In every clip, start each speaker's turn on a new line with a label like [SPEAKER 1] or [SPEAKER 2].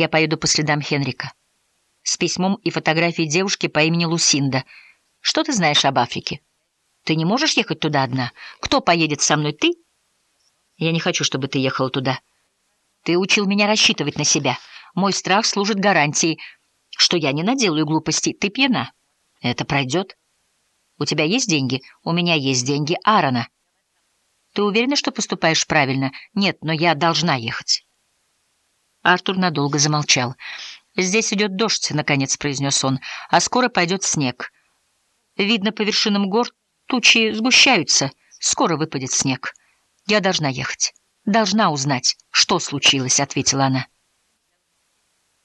[SPEAKER 1] Я поеду по следам Хенрика. С письмом и фотографией девушки по имени Лусинда. Что ты знаешь об Африке? Ты не можешь ехать туда одна? Кто поедет со мной, ты? Я не хочу, чтобы ты ехала туда. Ты учил меня рассчитывать на себя. Мой страх служит гарантией, что я не наделаю глупостей. Ты пьяна. Это пройдет. У тебя есть деньги? У меня есть деньги Аарона. Ты уверена, что поступаешь правильно? Нет, но я должна ехать. Артур надолго замолчал. «Здесь идет дождь», — наконец произнес он, — «а скоро пойдет снег. Видно, по вершинам гор тучи сгущаются, скоро выпадет снег. Я должна ехать, должна узнать, что случилось», — ответила она.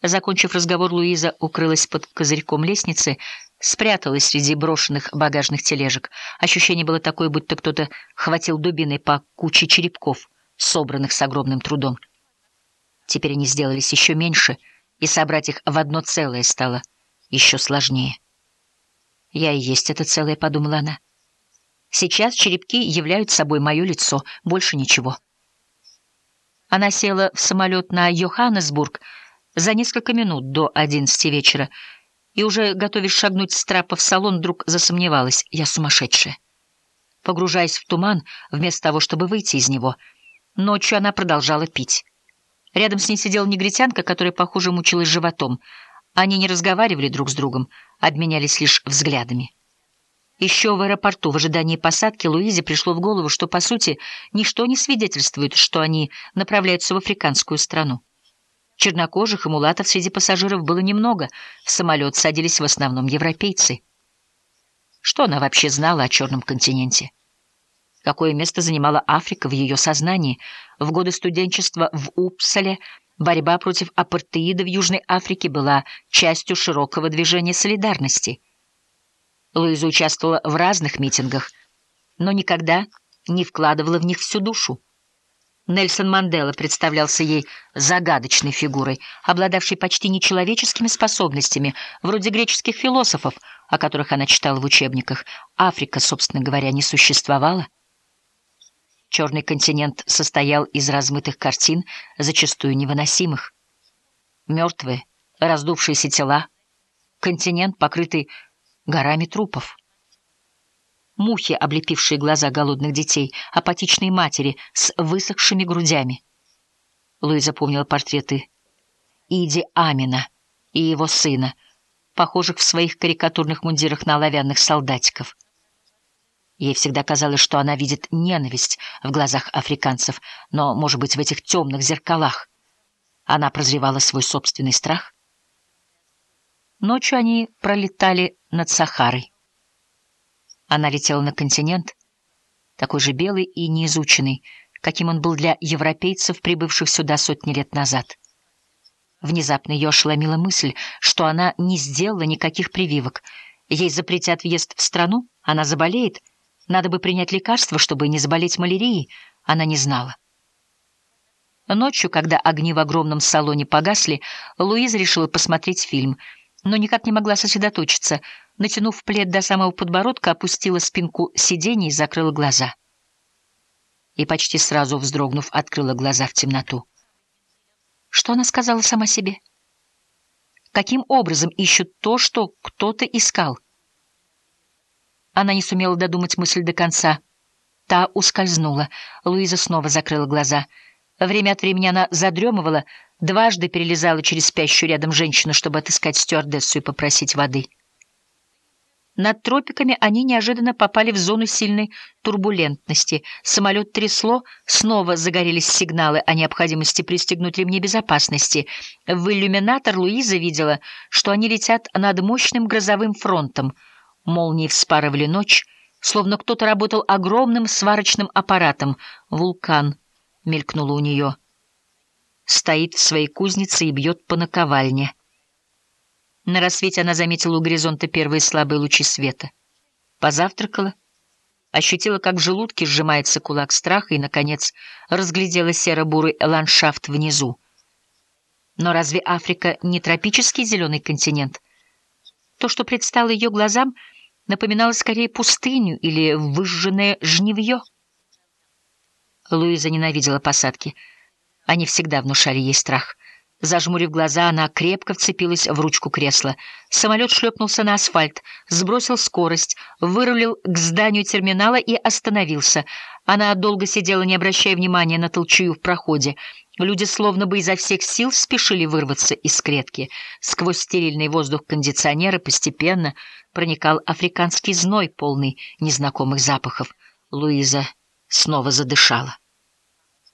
[SPEAKER 1] Закончив разговор, Луиза укрылась под козырьком лестницы, спряталась среди брошенных багажных тележек. Ощущение было такое, будто кто-то хватил дубиной по куче черепков, собранных с огромным трудом. Теперь они сделались еще меньше, и собрать их в одно целое стало еще сложнее. «Я и есть это целое», — подумала она. «Сейчас черепки являются собой мое лицо, больше ничего». Она села в самолет на Йоханнесбург, — за несколько минут до одиннадцати вечера и уже, готовясь шагнуть с трапа в салон, вдруг засомневалась. Я сумасшедшая. Погружаясь в туман, вместо того, чтобы выйти из него, ночью она продолжала пить. Рядом с ней сидела негритянка, которая, похоже, мучилась животом. Они не разговаривали друг с другом, обменялись лишь взглядами. Еще в аэропорту, в ожидании посадки, Луизе пришло в голову, что, по сути, ничто не свидетельствует, что они направляются в африканскую страну. Чернокожих и мулатов среди пассажиров было немного, в самолет садились в основном европейцы. Что она вообще знала о Черном континенте? Какое место занимала Африка в ее сознании? В годы студенчества в Упсале борьба против апартеида в Южной Африке была частью широкого движения солидарности. Луиза участвовала в разных митингах, но никогда не вкладывала в них всю душу. Нельсон Мандела представлялся ей загадочной фигурой, обладавшей почти нечеловеческими способностями, вроде греческих философов, о которых она читала в учебниках. Африка, собственно говоря, не существовала. Черный континент состоял из размытых картин, зачастую невыносимых. Мертвые, раздувшиеся тела, континент, покрытый горами трупов мухи, облепившие глаза голодных детей, апатичные матери с высохшими грудями. Луиза помнила портреты Иди Амина и его сына, похожих в своих карикатурных мундирах на оловянных солдатиков. Ей всегда казалось, что она видит ненависть в глазах африканцев, но, может быть, в этих темных зеркалах она прозревала свой собственный страх. Ночью они пролетали над Сахарой. Она летела на континент, такой же белый и неизученный, каким он был для европейцев, прибывших сюда сотни лет назад. Внезапно ее ошеломила мысль, что она не сделала никаких прививок. Ей запретят въезд в страну, она заболеет. Надо бы принять лекарство, чтобы не заболеть малярией. Она не знала. Ночью, когда огни в огромном салоне погасли, Луиза решила посмотреть фильм, но никак не могла сосредоточиться — натянув плед до самого подбородка, опустила спинку сиденья и закрыла глаза. И почти сразу, вздрогнув, открыла глаза в темноту. Что она сказала сама себе? Каким образом ищут то, что кто-то искал? Она не сумела додумать мысль до конца. Та ускользнула. Луиза снова закрыла глаза. Время от времени она задремывала, дважды перелезала через спящую рядом женщину, чтобы отыскать стюардессу и попросить воды. Над тропиками они неожиданно попали в зону сильной турбулентности. Самолет трясло, снова загорелись сигналы о необходимости пристегнуть ремни безопасности. В иллюминатор Луиза видела, что они летят над мощным грозовым фронтом. Молнии вспарывали ночь, словно кто-то работал огромным сварочным аппаратом. «Вулкан», — мелькнуло у нее, — стоит в своей кузнице и бьет по наковальне. На рассвете она заметила у горизонта первые слабые лучи света. Позавтракала, ощутила, как в желудке сжимается кулак страха и, наконец, разглядела серо-бурый ландшафт внизу. Но разве Африка не тропический зеленый континент? То, что предстало ее глазам, напоминало скорее пустыню или выжженное жневье. Луиза ненавидела посадки. Они всегда внушали ей страх — Зажмурив глаза, она крепко вцепилась в ручку кресла. Самолет шлепнулся на асфальт, сбросил скорость, вырулил к зданию терминала и остановился. Она долго сидела, не обращая внимания на толчую в проходе. Люди словно бы изо всех сил спешили вырваться из клетки. Сквозь стерильный воздух кондиционера постепенно проникал африканский зной, полный незнакомых запахов. Луиза снова задышала.